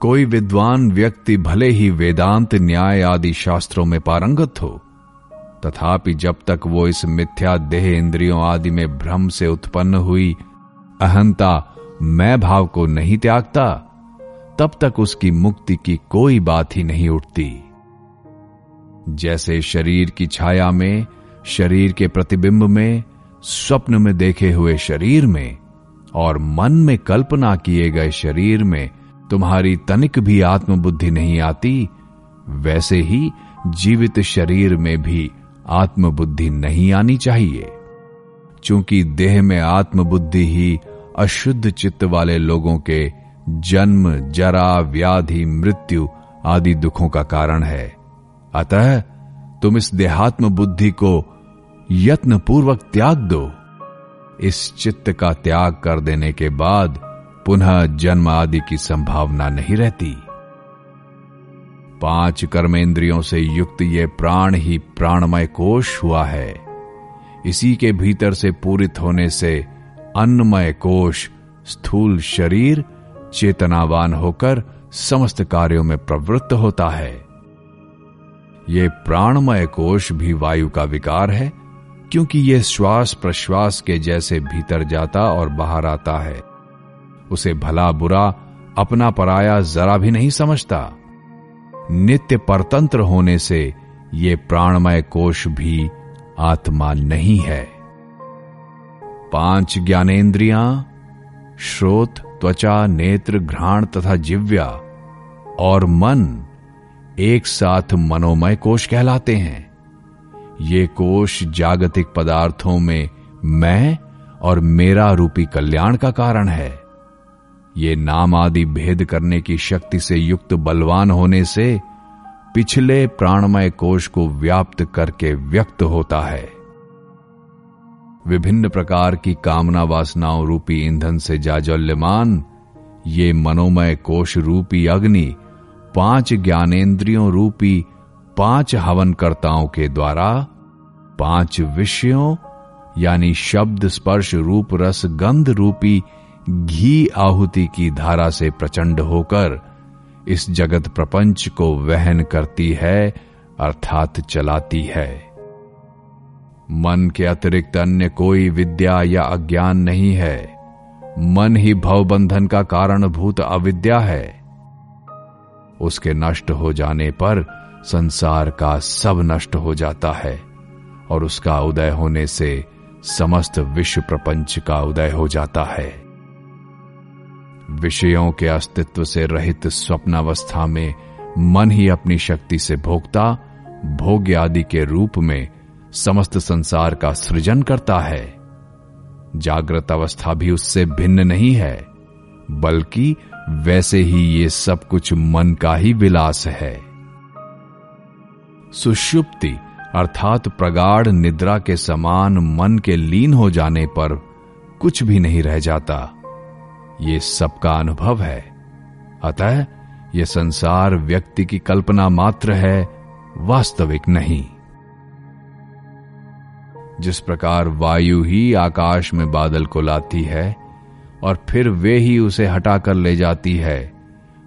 कोई विद्वान व्यक्ति भले ही वेदांत, न्याय आदि शास्त्रों में पारंगत हो, तथापि जब तक वो इस मिथ्या देह इंद्रियों आदि में भ्रम से उत्पन्न हुई, अहंता, मैं भाव को नहीं त्यागता, तब तक उसकी मुक्ति की कोई बात ही नहीं उठती। जैसे शरीर की छाया में, शरीर के प्रतिबिंब में, स्वप्न में देखे हुए शरीर में, और मन में कल्पना किए गए शरीर में तुम्हारी तनिक भी आत्मबुद्धि नहीं आती, वैसे ही जीवित शरीर में भी आत्मबुद्धि नहीं आनी चाहिए। चूँकि देह में आत्मबुद्धि ही अशुद्ध चित्त वाले लोगों के जन्म, जरा, व्याधि, मृत्यु आदि दुखों का कारण है। अतः तुम इस देहात्म बुद्धि को यत्न पूर्वक त्याग दो। इस चित्त का त्याग कर देने के बाद पुनः जन्म आदि की संभावना नहीं रहती। पाँच कर्मेंद्रियों से युक्त ये प्राण ही प्राणमय कोश हुआ है। इसी के भीतर से पूरित होने से अन्नमय कोश, स्थूल शरीर, चेतनावान होकर समस्त कार्यों में प्रवृत्त होता है। ये प्राणमय कोश भी वायु का विकार है, क्योंकि यह श्वास प्रश्वास के जैसे भीतर जाता और बाहर आता है। उसे भला बुरा अपना पराया जरा भी नहीं समझता। नित्य परतंत्र होने से ये प्राणमय कोश भी आत्मा नहीं है। पाँच ज्ञानेन्द्रियाँ श्रोत, त्वचा, नेत्र, घ्राण तथा जिव्या और मन एक साथ मनोमय कोश कहलाते हैं। ये कोश जागतिक पदार्थों में मैं और मेरा रूपी कल्याण का कारण है। ये नाम आदि भेद करने की शक्ति से युक्त बलवान होने से पिछले प्राणमय कोश को व्याप्त करके व्यक्त होता है। विभिन्न प्रकार की कामना वासनाओं रूपी ईंधन से जाजल्यमान, ये मनोमय कोश रूपी अग्नि, पाँच ज्ञानेन्द्रियों रूपी पाँच हवनकर्ताओं के द्वारा पाँच विषयों, यानी शब्द स्पर्श रूप रस गंध रूपी घी आहुति की धारा से प्रचंड होकर इस जगत प्रपंच को वहन करती है, अर्थात चलाती है। मन के अतिरिक्त अन्य कोई विद्या या अज्ञान नहीं है। मन ही भवबंधन का कारणभूत अविद्या है। उसके नष्ट हो जाने पर संसार का सब नष्ट हो जाता है और उसका उदय होने से समस्त विश्व प्रपंच का उदय हो जाता है। विषयों के अस्तित्व से रहित स्वप्नावस्था में मन ही अपनी शक्ति से भोगता भोग्य आदि के रूप में समस्त संसार का सृजन करता है। जागृत अवस्था भी उससे भिन्न नहीं है, बल्कि वैसे ही ये सब कुछ मन का ही विलास है। सुषुप्ति अर्थात प्रगाढ़ निद्रा के समान मन के लीन हो जाने पर कुछ भी नहीं रह जाता। ये सबका अनुभव है। अतः यह संसार व्यक्ति की कल्पना मात्र है, वास्तविक नहीं। जिस प्रकार वायु ही आकाश में बादल को लाती है, और फिर वे ही उसे हटाकर ले जाती है,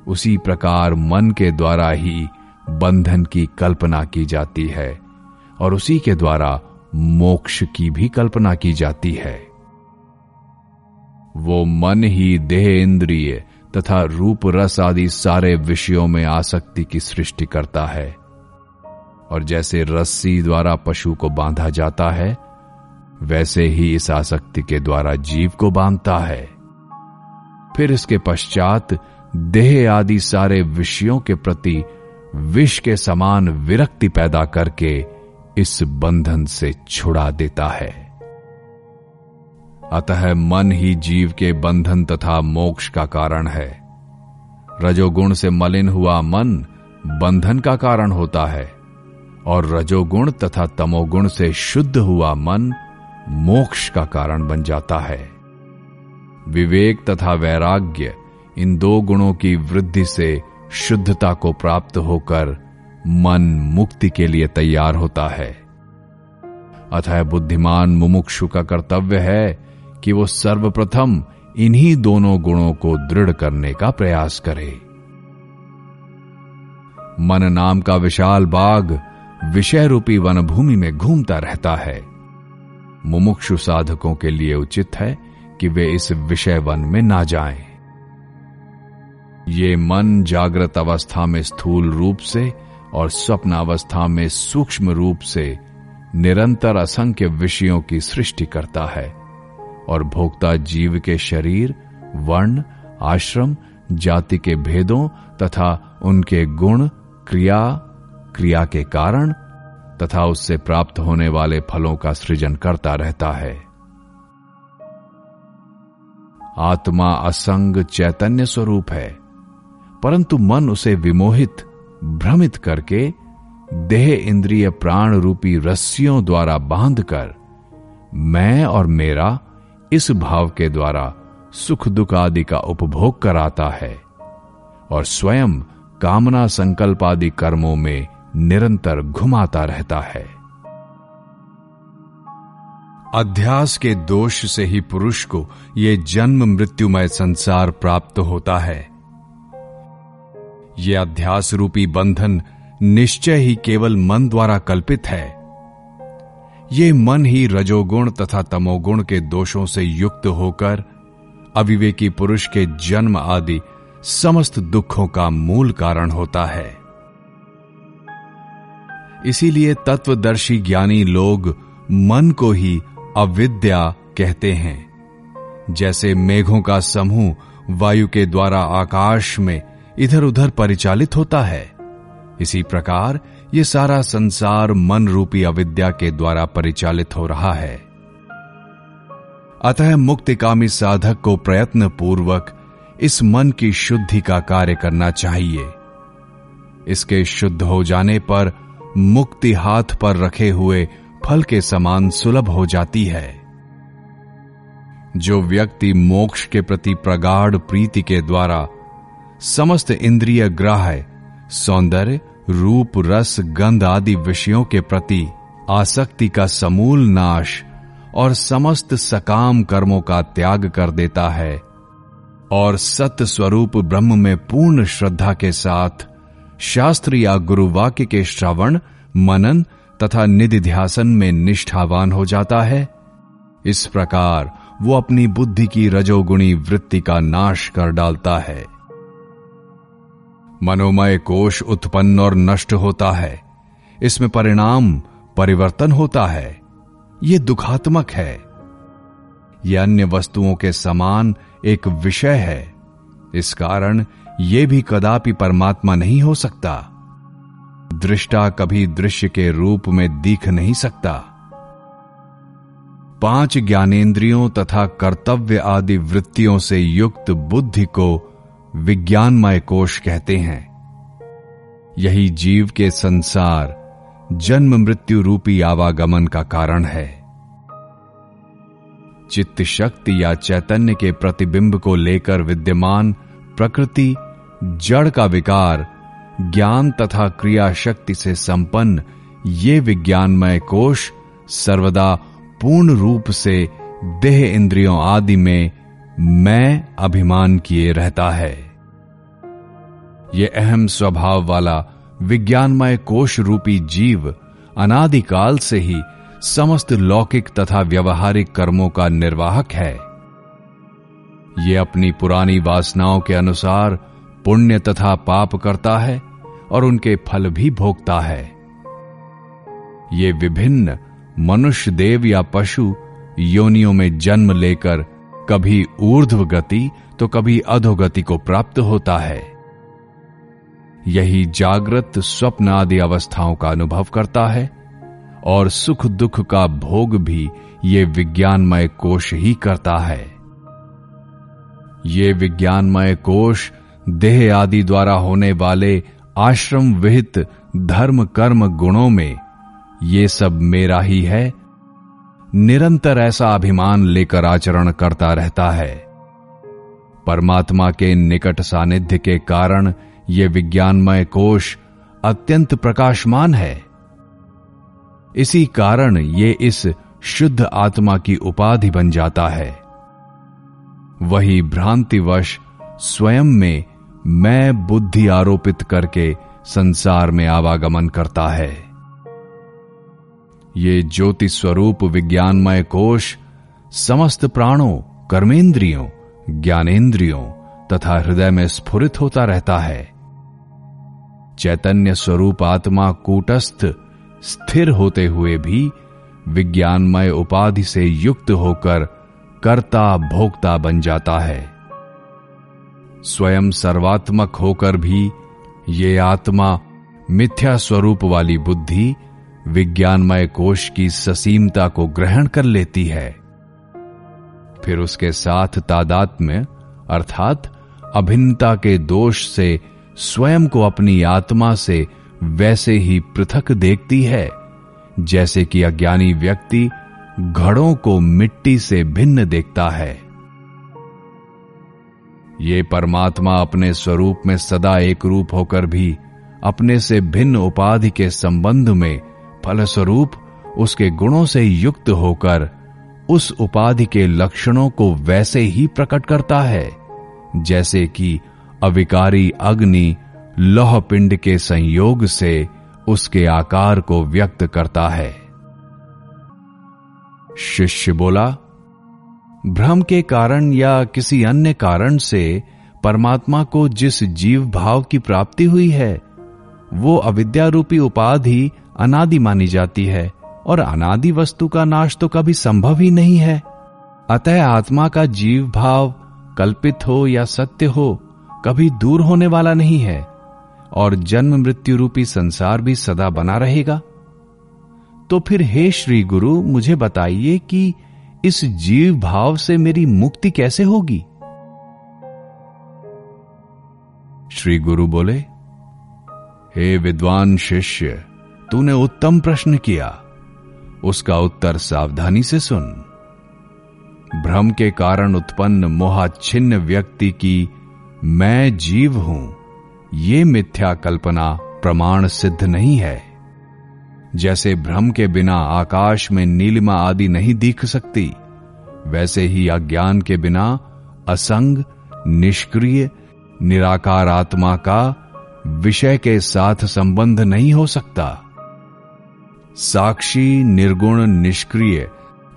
उसी प्रकार मन के द्वारा ही बंधन की कल्पना की जाती है, और उसी के द्वारा मोक्ष की भी कल्पना की जाती है। वो मन ही देह इंद्रिय तथा रूप रस आदि सारे विषयों में आसक्ति की सृष्टि करता है। और जैसे रस्सी द्वारा पशु को बांधा जाता है, वैसे ही इस आसक्ति के द्वारा जीव को बांधता है। फिर इसके पश्चात देह आदि सारे विषयों के प्रति विष के समान विरक्ति पैदा करके इस बंधन से छुड़ा देता है। अतः मन ही जीव के बंधन तथा मोक्ष का कारण है। रजोगुण से मलिन हुआ मन बंधन का कारण होता है, और रजोगुण तथा तमोगुण से शुद्ध हुआ मन मोक्ष का कारण बन जाता है। विवेक तथा वैराग्य इन दो गुणों की वृद्धि से शुद्धता को प्राप्त होकर मन मुक्ति के लिए तैयार होता है। अतः बुद्धिमान मुमुक्षु का कर्तव्य है कि वो सर्वप्रथम इन्हीं दोनों गुणों को दृढ़ करने का प्रयास करे। मन नाम का विशाल बाग विषय रूपी वन भूमि में घूमता रहता है। मुमुक्षु साधकों के लिए उचित है कि वे इस विषय वन में ना जाएँ। ये मन जागृत अवस्था में स्थूल रूप से और स्वप्न अवस्था में सूक्ष्म रूप से निरंतर असंख्य विषयों की सृष्टि करता है। और भोक्ता जीव के शरीर, वर्ण, आश्रम, जाति के भेदों तथा उनके गुण, क्रिया क्रिया के कारण तथा उससे प्राप्त होने वाले फलों का सृजन करता रहता है। आत्मा असंग चैतन्य स्वरूप है, परंतु मन उसे विमोहित, भ्रमित करके देह इंद्रिय प्राण रूपी रस्सियों द्वारा बांधकर मैं और मेरा इस भाव के द्वारा सुख दुख आदि का उपभोग कराता है और स्वयं कामना संकल्प आदि कर्मों में निरंतर घुमाता रहता है। अध्यास के दोष से ही पुरुष को ये जन्म मृत्युमय संसार प्राप्त होता है। ये अध्यास रूपी बंधन निश्चय ही केवल मन द्वारा कल्पित है। ये मन ही रजोगुण तथा तमोगुण के दोषों से युक्त होकर, अविवेकी पुरुष के जन्म आदि समस्त दुखों का मूल कारण होता है। इसीलिए तत्वदर्शी ज्ञानी लोग मन को ही अविद्या कहते हैं। जैसे मेघों का समूह वायु के द्वारा आकाश में इधर उधर परिचालित होता है। इसी प्रकार ये सारा संसार मन रूपी अविद्या के द्वारा परिचालित हो रहा है। अतः मुक्तिकामी साधक को प्रयत्न पूर्वक इस मन की शुद्धि का कार्य करना चाहिए। इसके शुद्ध हो जाने पर मुक्ति हाथ पर रखे हुए फल के समान सुलभ हो जाती है। जो व्यक्ति मोक्ष के प्रति प्रगाढ़ प्रीति के द्वारा समस्त इंद्रिय ग्राह्य, सौंदर्य रूप, रस, गंध आदि विषयों के प्रति आसक्ति का समूल नाश और समस्त सकाम कर्मों का त्याग कर देता है और सत्य स्वरूप ब्रह्म में पूर्ण श्रद्धा के साथ शास्त्र या गुरुवाक्य के श्रवण, मनन तथा निधि ध्यासन में निष्ठावान हो जाता है। इस प्रकार वो अपनी बुद्धि की रजोगुणी वृत्ति का नाश कर डालता है। मनोमय कोष उत्पन्न और नष्ट होता है। इसमें परिणाम, परिवर्तन होता है। यह दुखात्मक है। यह अन्य वस्तुओं के समान एक विषय है। इस कारण यह भी कदापि परमात्मा नहीं हो सकता। दृष्टा कभी दृश्य के रूप में दिख नहीं सकता। पाँच ज्ञानेन्द्रियों तथा कर्तव्य आदि वृत्तियों से युक्त बुद्धि को विज्ञानमय कोश कहते हैं। यही जीव के संसार, जन्म मृत्यु रूपी आवागमन का कारण है। चित्त शक्ति या चैतन्य के प्रतिबिंब को लेकर विद्यमान प्रकृति, जड़ का विकार, ज्ञान तथा क्रिया शक्ति से संपन्न ये विज्ञानमय कोश सर्वदा पूर्ण रूप से देह इंद्रियों आदि में मैं अभिमान किए रहता है। ये अहम स्वभाव वाला, विज्ञानमय कोश रूपी जीव, अनादिकाल से ही समस्त लौकिक तथा व्यवहारिक कर्मों का निर्वाहक है। ये अपनी पुरानी वासनाओं के अनुसार पुण्य तथा पाप करता है और उनके फल भी भोगता है। ये विभिन्न मनुष्य देव या पशु योनियों में जन्म लेकर कभी ऊर्ध्व गति तो कभी अधोगति को प्राप्त होता है। यही जागृत स्वप्न आदि अवस्थाओं का अनुभव करता है, और सुख दुख का भोग भी ये विज्ञानमय कोश ही करता है। ये विज्ञानमय कोश देह आदि द्वारा होने वाले आश्रम विहित धर्म कर्म गुणों में ये सब मेरा ही है निरंतर ऐसा अभिमान लेकर आचरण करता रहता है। परमात्मा के निकट सानिध्य के कारण ये विज्ञानमय कोश अत्यंत प्रकाशमान है। इसी कारण ये इस शुद्ध आत्मा की उपाधि बन जाता है। वही भ्रांतिवश स्वयं में मैं बुद्धि आरोपित करके संसार में आवागमन करता है। ये ज्योति स्वरूप विज्ञानमय कोश समस्त प्राणों, कर्मेंद्रियों ज्ञानेन्द्रियों तथा हृदय में स्फुरित होता रहता है। चैतन्य स्वरूप आत्मा कूटस्थ, स्थिर होते हुए भी विज्ञानमय उपाधि से युक्त होकर कर्ता भोक्ता बन जाता है। स्वयं सर्वात्मक होकर भी ये आत्मा मिथ्या स्वरूप वाली बुद्धि विज्ञानमय कोश की ससीमता को ग्रहण कर लेती है। फिर उसके साथ तादात्म्य अर्थात अभिन्नता के दोष से, स्वयं को अपनी आत्मा से वैसे ही पृथक देखती है, जैसे कि अज्ञानी व्यक्ति घड़ों को मिट्टी से भिन्न देखता है। ये परमात्मा अपने स्वरूप में सदा एक रूप होकर भी अपने से भिन्न उपाधि के संबंध में फलस्वरूप उसके गुणों से युक्त होकर उस उपाधि के लक्षणों को वैसे ही प्रकट करता है, जैसे कि अविकारी अग्नि लौह पिंड के संयोग से उसके आकार को व्यक्त करता है। शिष्य बोला, भ्रम के कारण या किसी अन्य कारण से परमात्मा को जिस जीव भाव की प्राप्ति हुई है, वो अविद्या रूपी उपाधि अनादि मानी जाती है, और अनादि वस्तु का नाश तो कभी संभव ही नहीं है। अतः आत्मा का जीव भाव कल्पित हो या सत्य हो, कभी दूर होने वाला नहीं है, और जन्म मृत्यु रूपी संसार भी सदा बना रहेगा। तो फिर हे श्री गुरु, मुझे बताइए कि इस जीव भाव से मेरी मुक्ति कैसे होगी? श्री गुरु बोले, हे विद्वान शिष्य तूने उत्तम प्रश्न किया। उसका उत्तर सावधानी से सुन। भ्रम के कारण उत्पन्न मोहाच्छिन्न व्यक्ति की मैं जीव हूँ, ये मिथ्या कल्पना प्रमाण सिद्ध नहीं है। जैसे भ्रम के बिना आकाश में नीलिमा आदि नहीं दिख सकती, वैसे ही अज्ञान के बिना असंग, निष्क्रिय, निराकार आत्मा का विषय के साथ संबंध नहीं हो सकता। साक्षी, निर्गुण, निष्क्रिय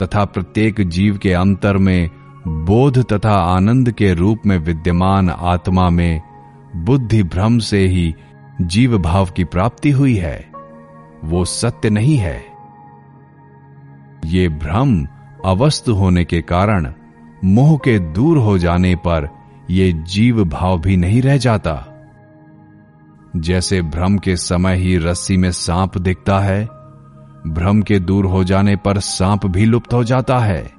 तथा प्रत्येक जीव के अंतर में, बोध तथा आनंद के रूप में विद्यमान आत्मा में, बुद्धि भ्रम से ही जीव भाव की प्राप्ति हुई है। वो सत्य नहीं है। ये भ्रम अवस्थ होने के कारण, मोह के दूर हो जाने पर ये जीव भाव भी नहीं रह जाता। जैसे भ्रम के समय ही रस्सी में सांप दिखता है भ्रम के दूर हो जाने पर सांप भी लुप्त हो जाता है।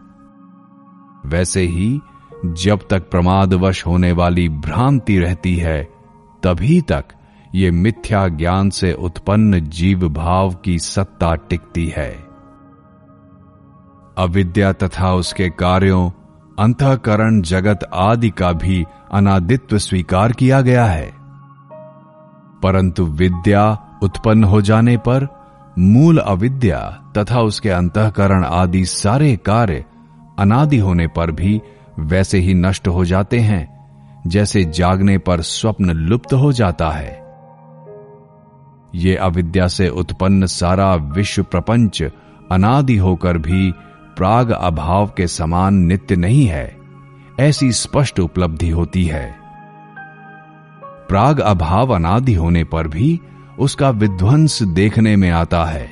वैसे ही, जब तक प्रमादवश होने वाली भ्रांति रहती है, तभी तक ये मिथ्या ज्ञान से उत्पन्न जीव भाव की सत्ता टिकती है। अविद्या तथा उसके कार्यों, अंतकरण जगत आदि का भी अनादित्व स्वीकार किया गया है। परंतु विद्या उत्पन्न हो जाने पर मूल अविद्या तथा उसके अंतकरण आदि सारे कार्य अनादि होने पर भी वैसे ही नष्ट हो जाते हैं, जैसे जागने पर स्वप्न लुप्त हो जाता है। ये अविद्या से उत्पन्न सारा विश्व प्रपंच अनादि होकर भी प्राग अभाव के समान नित्य नहीं है, ऐसी स्पष्ट उपलब्धि होती है। प्राग अभाव अनादि होने पर भी उसका विध्वंस देखने में आता है।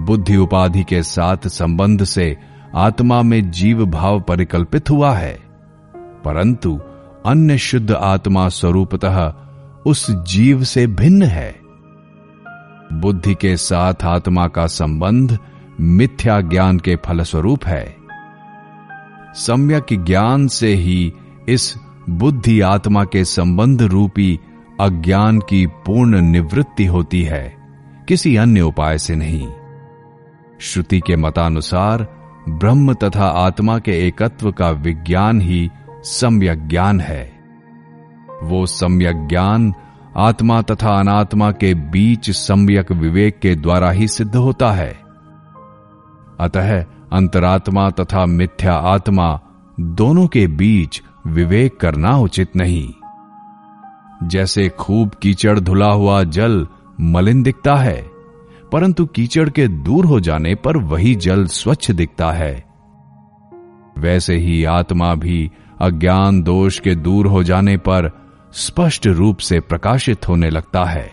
बुद्धि उपाधि के साथ संबंध से आत्मा में जीव भाव परिकल्पित हुआ है। परंतु अन्य शुद्ध आत्मा स्वरूपतः उस जीव से भिन्न है। बुद्धि के साथ आत्मा का संबंध मिथ्या ज्ञान के फलस्वरूप है। सम्यक ज्ञान से ही इस बुद्धि आत्मा के संबंध रूपी अज्ञान की पूर्ण निवृत्ति होती है, किसी अन्य उपाय से नहीं। श्रुति के मतानुसार, ब्रह्म तथा आत्मा के एकत्व का विज्ञान ही सम्यक ज्ञान है। वो सम्यक ज्ञान आत्मा तथा अनात्मा के बीच सम्यक विवेक के द्वारा ही सिद्ध होता है। अतः अंतरात्मा तथा मिथ्या आत्मा दोनों के बीच विवेक करना उचित नहीं। जैसे खूब कीचड़ धुला हुआ जल मलिन दिखता है, परंतु कीचड़ के दूर हो जाने पर वही जल स्वच्छ दिखता है। वैसे ही आत्मा भी अज्ञान दोष के दूर हो जाने पर स्पष्ट रूप से प्रकाशित होने लगता है।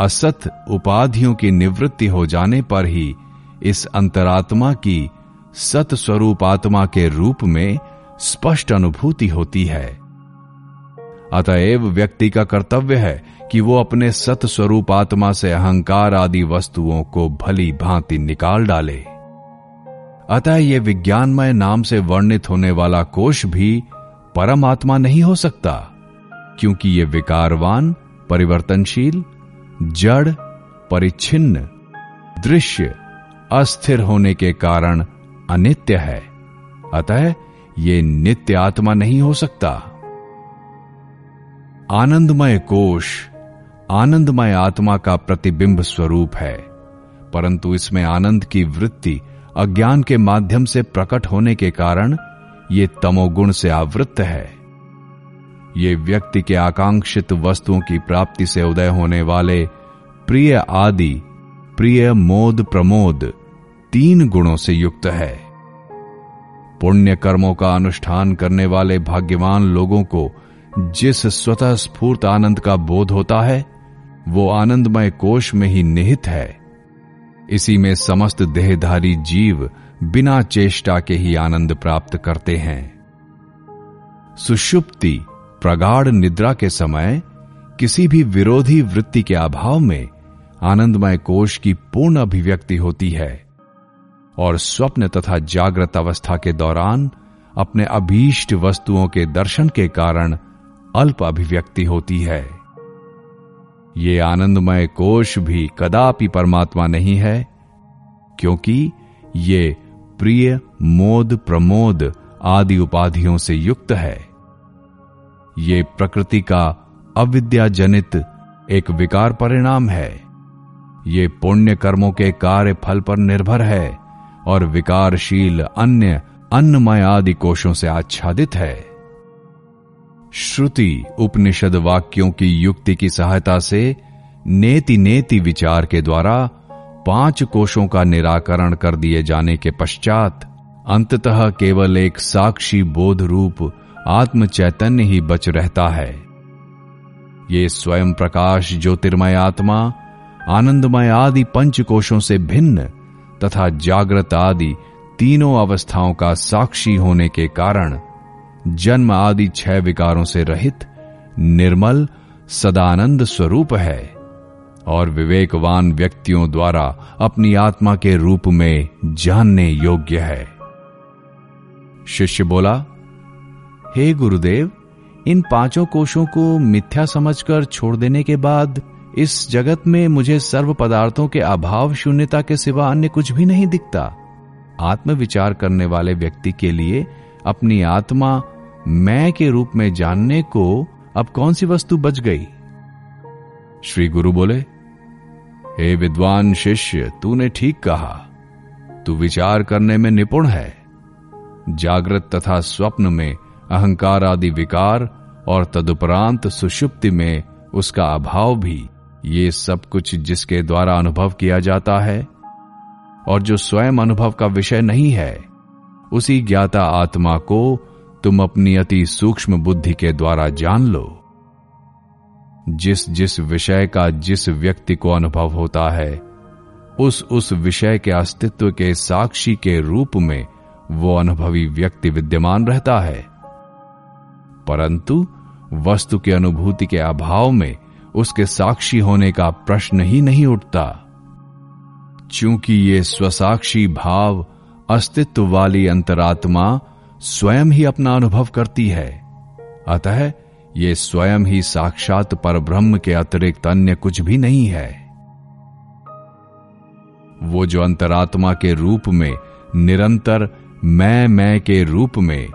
असत उपाधियों की निवृत्ति हो जाने पर ही इस अंतरात्मा की सत स्वरूप आत्मा के रूप में स्पष्ट अनुभूति होती है। अतएव व्यक्ति का कर्तव्य है कि वो अपने सत स्वरूप आत्मा से अहंकार आदि वस्तुओं को भली भांति निकाल डाले। अतः ये विज्ञानमय नाम से वर्णित होने वाला कोश भी परमात्मा नहीं हो सकता, क्योंकि ये विकारवान, परिवर्तनशील, जड़, परिच्छिन्न, दृश्य, अस्थिर होने के कारण अनित्य है। अतः ये नित्य आत्मा नहीं हो सकता। आनंदमय कोश, आनंदमय आत्मा का प्रतिबिंब स्वरूप है। परंतु इसमें आनंद की वृत्ति अज्ञान के माध्यम से प्रकट होने के कारण ये तमोगुण से आवृत्त है। ये व्यक्ति के आकांक्षित वस्तुओं की प्राप्ति से उदय होने वाले प्रिय आदि, प्रिय मोद प्रमोद तीन गुणों से युक्त है। पुण्य कर्मों का अनुष्ठान करने वाले भाग्यवान लोगों को जिस स्वतः स्फूर्त आनंद का बोध होता है, वो आनंदमय कोश में ही निहित है। इसी में समस्त देहधारी जीव बिना चेष्टा के ही आनंद प्राप्त करते हैं। सुषुप्ति, प्रगाढ़ निद्रा के समय, किसी भी विरोधी वृत्ति के अभाव में आनंदमय कोश की पूर्ण अभिव्यक्ति होती है, और स्वप्न तथा जागृत अवस्था के दौरान अपने अभीष्ट वस्तुओं के दर्शन के कारण अल्प अभिव्यक्ति होती है। ये आनंदमय कोश भी कदापि परमात्मा नहीं है, क्योंकि ये प्रिय, मोद, प्रमोद आदि उपाधियों से युक्त है। ये प्रकृति का अविद्या जनित एक विकार परिणाम है। ये पुण्य कर्मों के कार्य फल पर निर्भर है और विकारशील अन्य अन्नमय आदि कोशों से आच्छादित है। श्रुति उपनिषद वाक्यों की युक्ति की सहायता से नेति नेति विचार के द्वारा पाँच कोशों का निराकरण कर दिए जाने के पश्चात अंततः केवल एक साक्षी बोध रूप आत्म चैतन्य ही बच रहता है। ये स्वयं प्रकाश ज्योतिर्मय आत्मा, आनंदमय आदि पंच कोशों से भिन्न तथा जागृत आदि तीनों अवस्थाओं का साक्षी होने के कारण जन्म आदि छह विकारों से रहित, निर्मल, सदानंद स्वरूप है, और विवेकवान व्यक्तियों द्वारा अपनी आत्मा के रूप में जानने योग्य है। शिष्य बोला, हे गुरुदेव, इन पाँचों कोशों को मिथ्या समझकर छोड़ देने के बाद इस जगत में मुझे सर्व पदार्थों के अभाव, शून्यता के सिवा अन्य कुछ भी नहीं दिखता। आत्मविचार करने वाले व्यक्ति के लिए अपनी आत्मा मैं के रूप में जानने को अब कौन सी वस्तु बच गई? श्री गुरु बोले, हे विद्वान शिष्य, तूने ठीक कहा। तू विचार करने में निपुण है। जागृत तथा स्वप्न में अहंकार आदि विकार और तदुपरांत सुषुप्ति में उसका अभाव भी ये सब कुछ जिसके द्वारा अनुभव किया जाता है और जो स्वयं अनुभव का विषय नहीं है उसी ज्ञाता आत्मा को तुम अपनी अति सूक्ष्म बुद्धि के द्वारा जान लो। जिस जिस विषय का जिस व्यक्ति को अनुभव होता है, उस उस विषय के अस्तित्व के साक्षी के रूप में वो अनुभवी व्यक्ति विद्यमान रहता है। परंतु वस्तु की अनुभूति के अभाव में उसके साक्षी होने का प्रश्न ही नहीं उठता। चूँकि ये स्वसाक्षी भाव अस्तित्व वाली अंतरात्मा स्वयं ही अपना अनुभव करती है। अतः ये स्वयं ही साक्षात पर ब्रह्म के अतिरिक्त अन्य कुछ भी नहीं है। वो जो अंतरात्मा के रूप में, निरंतर मैं मैं के रूप में,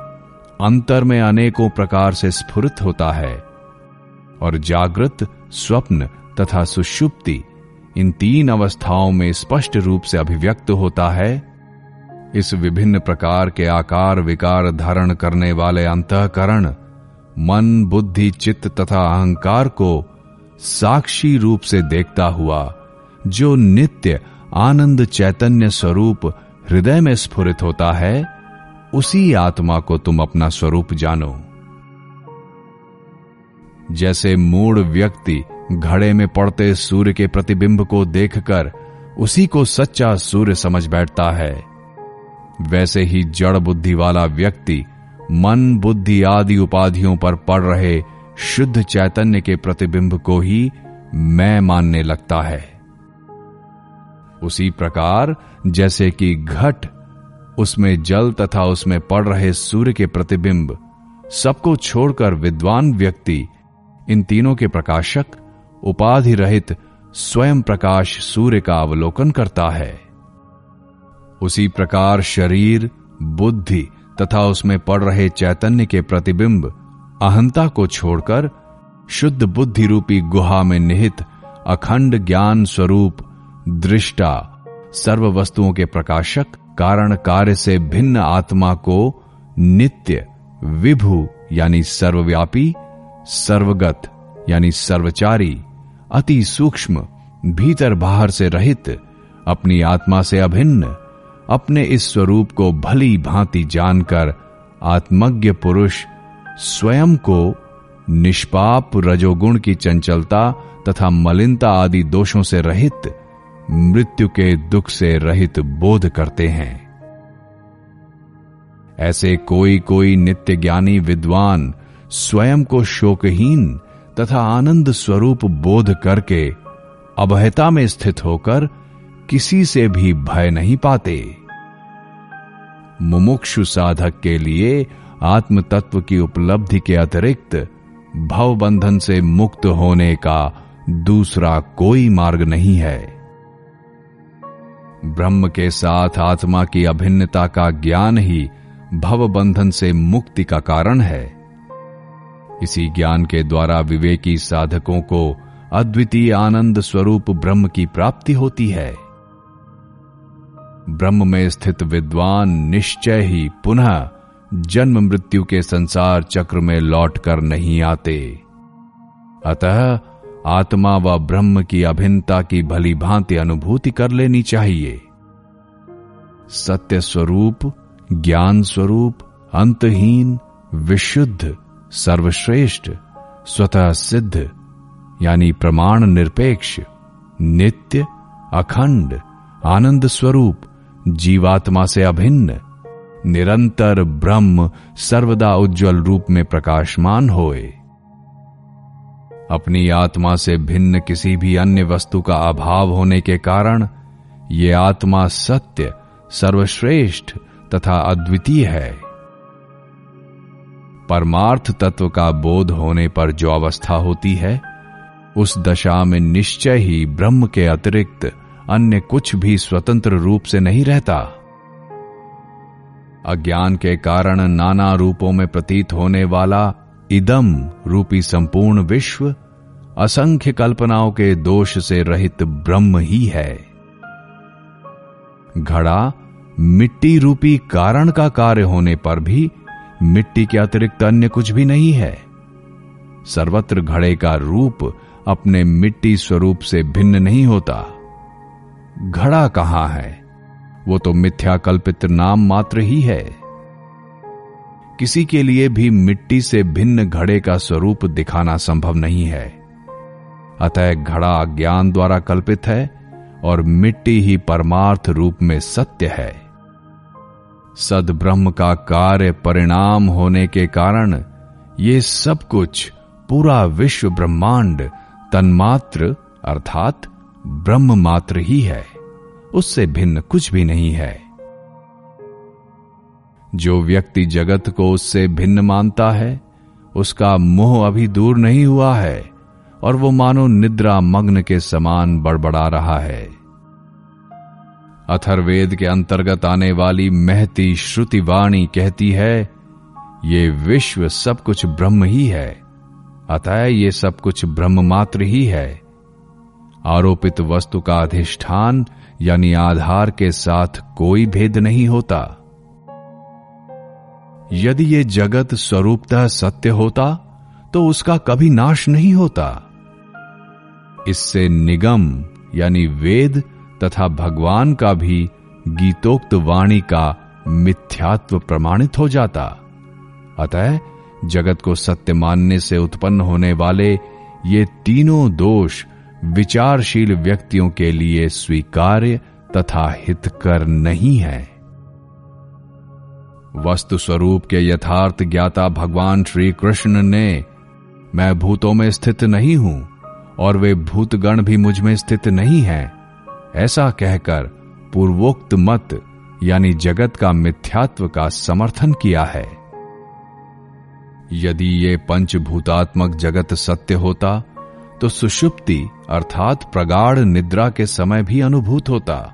अंतर में अनेकों प्रकार से स्फुरित होता है, और जागृत, स्वप्न तथा सुषुप्ति इन तीन अवस्थाओं में स्पष्ट रूप से अभिव्यक्त होता है इस विभिन्न प्रकार के आकार विकार धारण करने वाले अंतकरण मन, बुद्धि, चित्त तथा अहंकार को साक्षी रूप से देखता हुआ, जो नित्य आनंद चैतन्य स्वरूप हृदय में स्फुरित होता है, उसी आत्मा को तुम अपना स्वरूप जानो। जैसे मूड व्यक्ति घड़े में पड़ते सूर्य के प्रतिबिंब को देखकर उसी को सच्चा सूर्य समझ बैठता है वैसे ही जड़ बुद्धि वाला व्यक्ति मन, बुद्धि आदि उपाधियों पर पड़ रहे शुद्ध चैतन्य के प्रतिबिंब को ही मैं मानने लगता है। उसी प्रकार, जैसे कि घट, उसमें जल तथा उसमें पड़ रहे सूर्य के प्रतिबिंब, सबको छोड़कर विद्वान व्यक्ति, इन तीनों के प्रकाशक, उपाधि रहित, स्वयं प्रकाश सूर्य का अवलोकन करता है। उसी प्रकार शरीर, बुद्धि तथा उसमें पड़ रहे चैतन्य के प्रतिबिंब अहंता को छोड़कर शुद्ध बुद्धि रूपी गुहा में निहित अखंड ज्ञान स्वरूप दृष्टा सर्व वस्तुओं के प्रकाशक कारण कार्य से भिन्न आत्मा को नित्य, विभु यानी सर्वव्यापी, सर्वगत यानी सर्वचारी, अति सूक्ष्म, भीतर बाहर से रहित अपनी आत्मा से अभिन्न अपने इस स्वरूप को भली भांति जानकर आत्मज्ञ पुरुष स्वयं को निष्पाप रजोगुण की चंचलता तथा मलिनता आदि दोषों से रहित, मृत्यु के दुख से रहित बोध करते हैं। ऐसे कोई कोई नित्य ज्ञानी विद्वान स्वयं को शोकहीन तथा आनंद स्वरूप बोध करके अभयता में स्थित होकर किसी से भी भय नहीं पाते। मुमुक्षु साधक के लिए आत्म तत्व की उपलब्धि के अतिरिक्त भव बंधन से मुक्त होने का दूसरा कोई मार्ग नहीं है। ब्रह्म के साथ आत्मा की अभिन्नता का ज्ञान ही भव बंधन से मुक्ति का कारण है। इसी ज्ञान के द्वारा विवेकी साधकों को अद्वितीय आनंद स्वरूप ब्रह्म की प्राप्ति होती है। ब्रह्म में स्थित विद्वान निश्चय ही पुनः जन्म मृत्यु के संसार चक्र में लौटकर नहीं आते। अतः आत्मा व ब्रह्म की अभिन्नता की भली भांति अनुभूति कर लेनी चाहिए। सत्य स्वरूप, ज्ञान स्वरूप, अंतहीन, विशुद्ध, सर्वश्रेष्ठ, स्वतः सिद्ध, यानी प्रमाण निरपेक्ष, नित्य, अखंड, आनंद स्वरूप जीवात्मा से अभिन्न, निरंतर ब्रह्म सर्वदा उज्जवल रूप में प्रकाशमान होए। अपनी आत्मा से भिन्न किसी भी अन्य वस्तु का अभाव होने के कारण, ये आत्मा सत्य, सर्वश्रेष्ठ तथा अद्वितीय है। परमार्थ तत्व का बोध होने पर जो अवस्था होती है, उस दशा में निश्चय ही ब्रह्म के अतिरिक्त अन्य कुछ भी स्वतंत्र रूप से नहीं रहता। अज्ञान के कारण नाना रूपों में प्रतीत होने वाला इदम रूपी संपूर्ण विश्व असंख्य कल्पनाओं के दोष से रहित ब्रह्म ही है। घड़ा मिट्टी रूपी कारण का कार्य होने पर भी मिट्टी के अतिरिक्त अन्य कुछ भी नहीं है। सर्वत्र घड़े का रूप अपने मिट्टी स्वरूप से भिन्न नहीं होता। घड़ा कहाँ है? वो तो मिथ्या कल्पित नाम मात्र ही है। किसी के लिए भी मिट्टी से भिन्न घड़े का स्वरूप दिखाना संभव नहीं है। अतः घड़ा ज्ञान द्वारा कल्पित है और मिट्टी ही परमार्थ रूप में सत्य है। सद ब्रह्म का कार्य परिणाम होने के कारण ये सब कुछ पूरा विश्व ब्रह्मांड तन्मात्र अर्थात ब्रह्म मात्र ही है। उससे भिन्न कुछ भी नहीं है। जो व्यक्ति जगत को उससे भिन्न मानता है, उसका मोह अभी दूर नहीं हुआ है, और वो मानो निद्रा मग्न के समान बड़बड़ा रहा है। अथर्वेद के अंतर्गत आने वाली महती श्रुति वाणी कहती है, ये विश्व सब कुछ ब्रह्म ही है, अतः ये सब कुछ ब्रह्म मात्र ही है। आरोपित वस्तु का अधिष्ठान, यानी आधार के साथ कोई भेद नहीं होता। यदि ये जगत स्वरूपतः सत्य होता तो उसका कभी नाश नहीं होता। इससे निगम, यानी वेद, तथा भगवान का भी गीतोक्त वाणी का मिथ्यात्व प्रमाणित हो जाता। अतः जगत को सत्य मानने से उत्पन्न होने वाले ये तीनों दोष विचारशील व्यक्तियों के लिए स्वीकार्य तथा हितकर नहीं है। वस्तु स्वरूप के यथार्थ ज्ञाता भगवान श्री कृष्ण ने, मैं भूतों में स्थित नहीं हूँ, और वे भूतगण भी मुझमें स्थित नहीं है। ऐसा कहकर पूर्वोक्त मत, यानी जगत का मिथ्यात्व का समर्थन किया है। यदि ये पंचभूतात्मक जगत सत्य होता तो सुषुप्ति अर्थात प्रगाढ़ निद्रा के समय भी अनुभूत होता।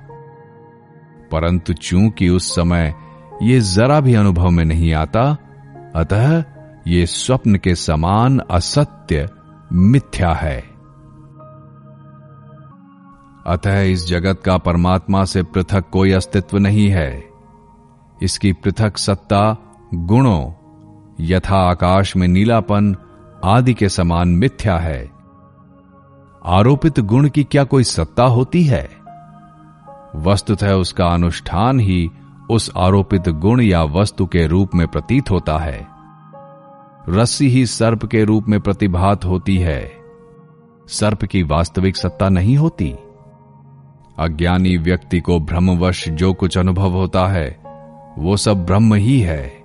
परंतु चूँकि उस समय ये जरा भी अनुभव में नहीं आता, अतः ये स्वप्न के समान असत्य, मिथ्या है। अतः इस जगत का परमात्मा से पृथक कोई अस्तित्व नहीं है। इसकी पृथक सत्ता गुणों, यथा आकाश में नीलापन आदि के समान मिथ्या है। आरोपित गुण की क्या कोई सत्ता होती है? वस्तुतः उसका अनुष्ठान ही उस आरोपित गुण या वस्तु के रूप में प्रतीत होता है। रस्सी ही सर्प के रूप में प्रतिभात होती है। सर्प की वास्तविक सत्ता नहीं होती। अज्ञानी व्यक्ति को ब्रह्मवश जो कुछ अनुभव होता है, वो सब ब्रह्म ही है।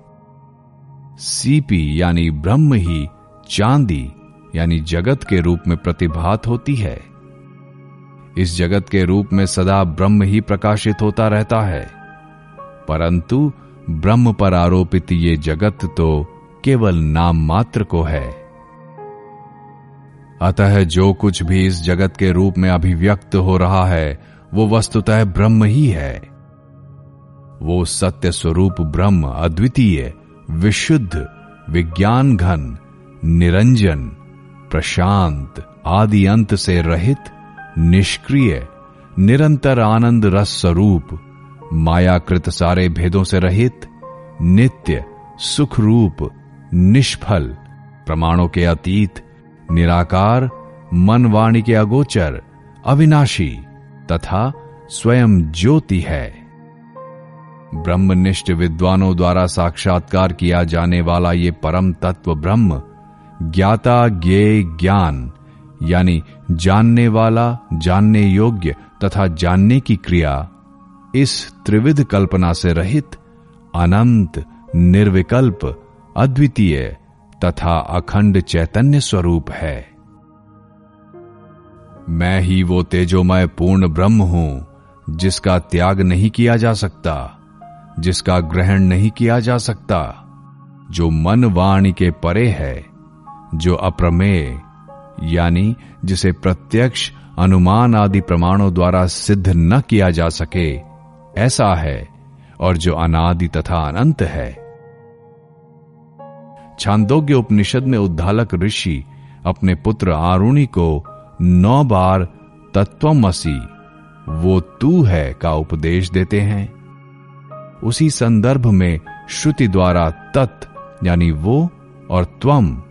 सीपी यानी ब्रह्म ही चांदी। यानी जगत के रूप में प्रतिभात होती है। इस जगत के रूप में सदा ब्रह्म ही प्रकाशित होता रहता है। परंतु ब्रह्म पर आरोपित ये जगत तो केवल नाम मात्र को है। अतः जो कुछ भी इस जगत के रूप में अभिव्यक्त हो रहा है, वो वस्तुतः ब्रह्म ही है। वो सत्य स्वरूप ब्रह्म, अद्वितीय, विशुद्ध विज्ञान घन निरंजन प्रशांत आदि अंत से रहित, निष्क्रिय, निरंतर आनंद रस स्वरूप, मायाकृत सारे भेदों से रहित, नित्य सुख रूप निष्फल, प्रमाणों के अतीत, निराकार मन वाणी के अगोचर, अविनाशी तथा स्वयं ज्योति है। ब्रह्मनिष्ठ विद्वानों द्वारा साक्षात्कार किया जाने वाला ये परम तत्व ब्रह्म ज्ञाता ज्ञे ज्ञान, यानी जानने वाला, जानने योग्य तथा जानने की क्रिया, इस त्रिविध कल्पना से रहित, अनंत, निर्विकल्प, अद्वितीय तथा अखंड चैतन्य स्वरूप है। मैं ही वो तेजोमय पूर्ण ब्रह्म हूँ, जिसका त्याग नहीं किया जा सकता, जिसका ग्रहण नहीं किया जा सकता, जो मन वाणी के परे है। जो अप्रमेय, यानी जिसे प्रत्यक्ष, अनुमान आदि प्रमाणों द्वारा सिद्ध न किया जा सके, ऐसा है, और जो अनादि तथा अनंत है। छांदोग्य उपनिषद में उद्धालक ऋषि अपने पुत्र आरुणि को नौ बार तत्वमसी वो तू है का उपदेश देते हैं। उसी संदर्भ में श्रुति द्वारा तत्, यानी वो और त्वम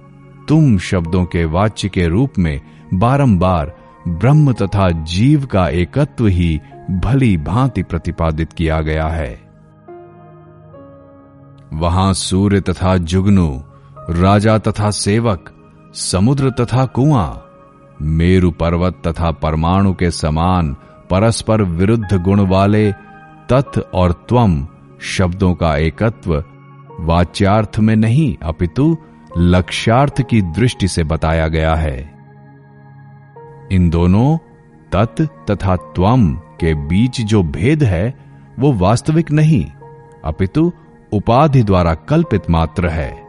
तुम शब्दों के वाच्य के रूप में बारंबार ब्रह्म तथा जीव का एकत्व ही भली भांति प्रतिपादित किया गया है। वहाँ सूर्य तथा जुगनू, राजा तथा सेवक, समुद्र तथा कुआँ, मेरु पर्वत तथा परमाणु के समान परस्पर विरुद्ध गुण वाले तत् और त्वम शब्दों का एकत्व वाच्यार्थ में नहीं, अपितु लक्ष्यार्थ की दृष्टि से बताया गया है। इन दोनों, तत् तथा त्वम के बीच जो भेद है, वो वास्तविक नहीं, अपितु उपाधि द्वारा कल्पित मात्र है।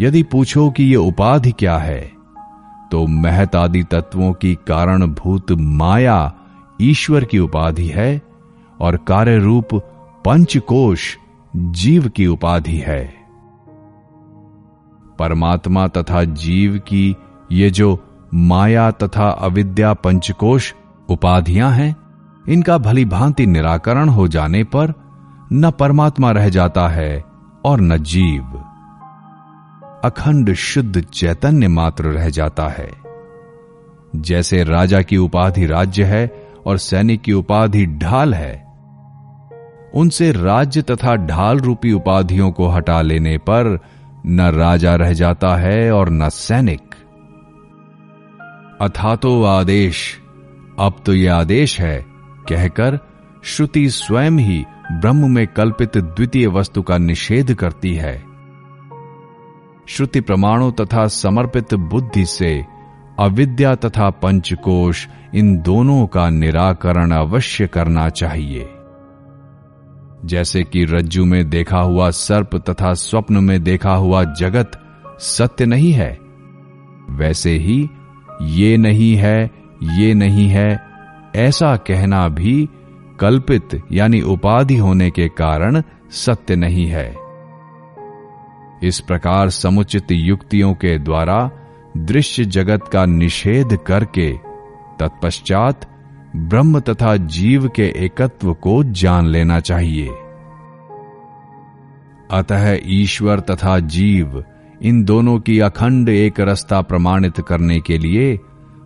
यदि पूछो कि ये उपाधि क्या है तो महत आदि तत्वों की कारणभूत माया ईश्वर की उपाधि है और कार्य रूप पंचकोश जीव की उपाधि है। परमात्मा तथा जीव की ये जो माया तथा अविद्या पंचकोश उपाधियाँ हैं, इनका भली भांति निराकरण हो जाने पर न परमात्मा रह जाता है और न जीव। अखंड शुद्ध चैतन्य मात्र रह जाता है। जैसे राजा की उपाधि राज्य है और सैनिक की उपाधि ढाल है, उनसे राज्य तथा ढाल रूपी उपाधियों को हटा लेने पर न राजा रह जाता है और न सैनिक। अथा तो आदेश। अब तो यह आदेश है, कहकर श्रुति स्वयं ही ब्रह्म में कल्पित द्वितीय वस्तु का निषेध करती है। श्रुति प्रमाणों तथा समर्पित बुद्धि से अविद्या तथा पंचकोश इन दोनों का निराकरण अवश्य करना चाहिए। जैसे कि रज्जु में देखा हुआ सर्प तथा स्वप्न में देखा हुआ जगत सत्य नहीं है। वैसे ही ये नहीं है, ये नहीं है, ऐसा कहना भी कल्पित यानी उपाधि होने के कारण सत्य नहीं है। इस प्रकार समुचित युक्तियों के द्वारा दृश्य जगत का निषेध करके तत्पश्चात ब्रह्म तथा जीव के एकत्व को जान लेना चाहिए। अतः ईश्वर तथा जीव इन दोनों की अखंड एक रस्ता प्रमाणित करने के लिए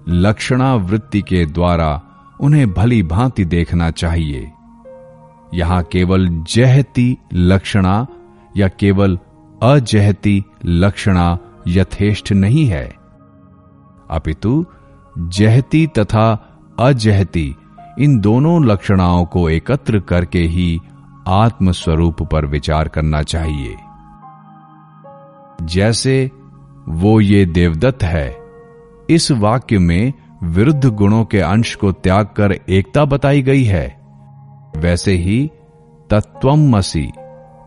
लक्षणा वृत्ति के द्वारा उन्हें भली भांति देखना चाहिए। यहाँ केवल जहती लक्षणा या केवल अजहती लक्षणा यथेष्ट नहीं है। अपितु जहती तथा अजहती, इन दोनों लक्षणाओं को एकत्र करके ही आत्म स्वरूप पर विचार करना चाहिए। जैसे, वो ये देवदत्त है, इस वाक्य में विरुद्ध गुणों के अंश को त्याग कर एकता बताई गई है। वैसे ही तत्वम मसी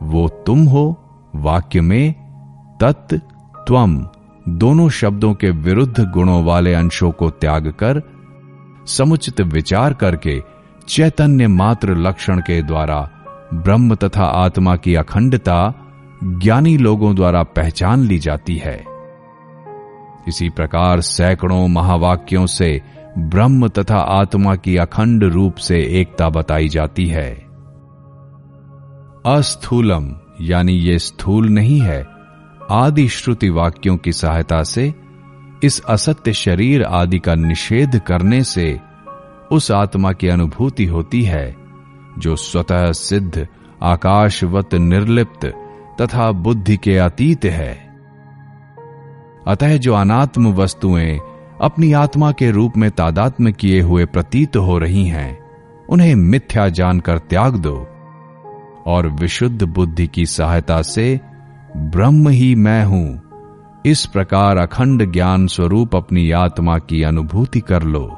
वो तुम हो, वाक्य में तत्, त्वम, दोनों शब्दों के विरुद्ध गुणों वाले अंशों को त्याग कर समुचित विचार करके चैतन्य मात्र लक्षण के द्वारा ब्रह्म तथा आत्मा की अखंडता ज्ञानी लोगों द्वारा पहचान ली जाती है। इसी प्रकार सैकड़ों महावाक्यों से ब्रह्म तथा आत्मा की अखंड रूप से एकता बताई जाती है। अस्थूलम, यानी ये स्थूल नहीं है, आदि श्रुति वाक्यों की सहायता से इस असत्य शरीर आदि का निषेध करने से उस आत्मा की अनुभूति होती है, जो स्वतः सिद्ध, आकाशवत, निर्लिप्त तथा बुद्धि के अतीत है। अतः जो अनात्म वस्तुएँ अपनी आत्मा के रूप में तादात्म किए हुए प्रतीत हो रही हैं, उन्हें मिथ्या जानकर त्याग दो और विशुद्ध बुद्धि की सहायता से ब्रह्म ही मैं हूँ। इस प्रकार अखंड ज्ञान स्वरूप अपनी आत्मा की अनुभूति कर लो।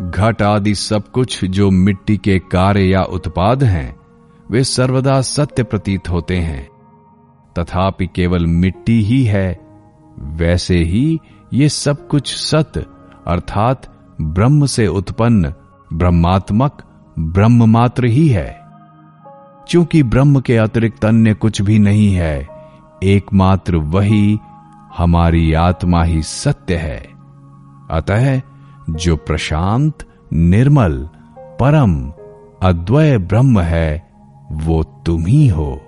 घट आदि सब कुछ जो मिट्टी के कार्य या उत्पाद हैं, वे सर्वदा सत्य प्रतीत होते हैं। तथापि केवल मिट्टी ही है, वैसे ही ये सब कुछ सत्य अर्थात ब्रह्म से उत्पन्न, ब्रह्मात्मक, ब्रह्म मात्र ही है। क्योंकि ब्रह्म के अतिरिक्त अन्य कुछ भी नहीं है एकमात्र वही हमारी आत्मा ही सत्य है। अतः जो प्रशांत, निर्मल, परम, अद्वय ब्रह्म है, वो तुम ही हो।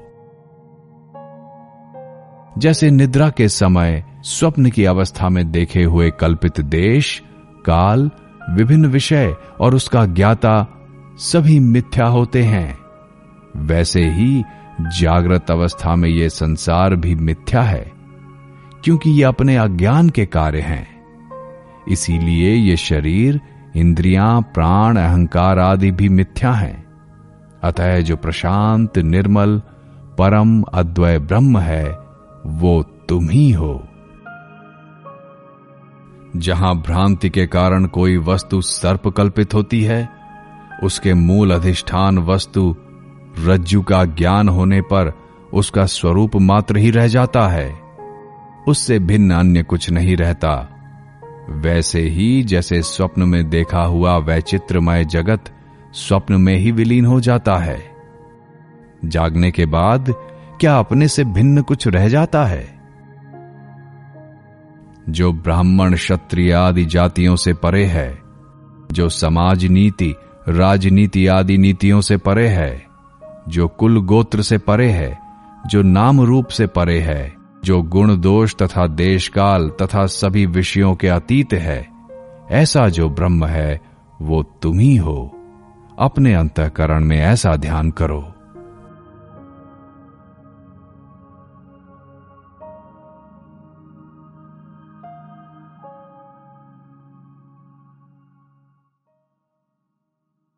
जैसे निद्रा के समय स्वप्न की अवस्था में देखे हुए कल्पित देश, काल, विभिन्न विषय और उसका ज्ञाता सभी मिथ्या होते हैं। वैसे ही जागृत अवस्था में यह संसार भी मिथ्या है, क्योंकि ये अपने अज्ञान के कार्य हैं। इसीलिए ये शरीर, इंद्रियाँ, प्राण, अहंकार आदि भी मिथ्या हैं। अतः जो प्रशांत, निर्मल, परम, अद्वय ब्रह्म है, वो तुम ही हो। जहाँ भ्रांति के कारण कोई वस्तु सर्प कल्पित होती है, उसके मूल अधिष्ठान वस्तु रज्जु का ज्ञान होने पर उसका स्वरूप मात्र ही रह जाता है। उससे भिन्न अन्य कुछ नहीं रहता। वैसे ही जैसे स्वप्न में देखा हुआ वैचित्रमय जगत स्वप्न में ही विलीन हो जाता है। जागने के बाद क्या अपने से भिन्न कुछ रह जाता है? जो ब्राह्मण, क्षत्रिय आदि जातियों से परे है, जो समाज नीति, राजनीति आदि नीतियों से परे है जो कुल गोत्र से परे है, जो नाम रूप से परे है, जो गुण दोष तथा देशकाल तथा सभी विषयों के अतीत है, ऐसा जो ब्रह्म है, वो तुम ही हो। अपने अंतकरण में ऐसा ध्यान करो।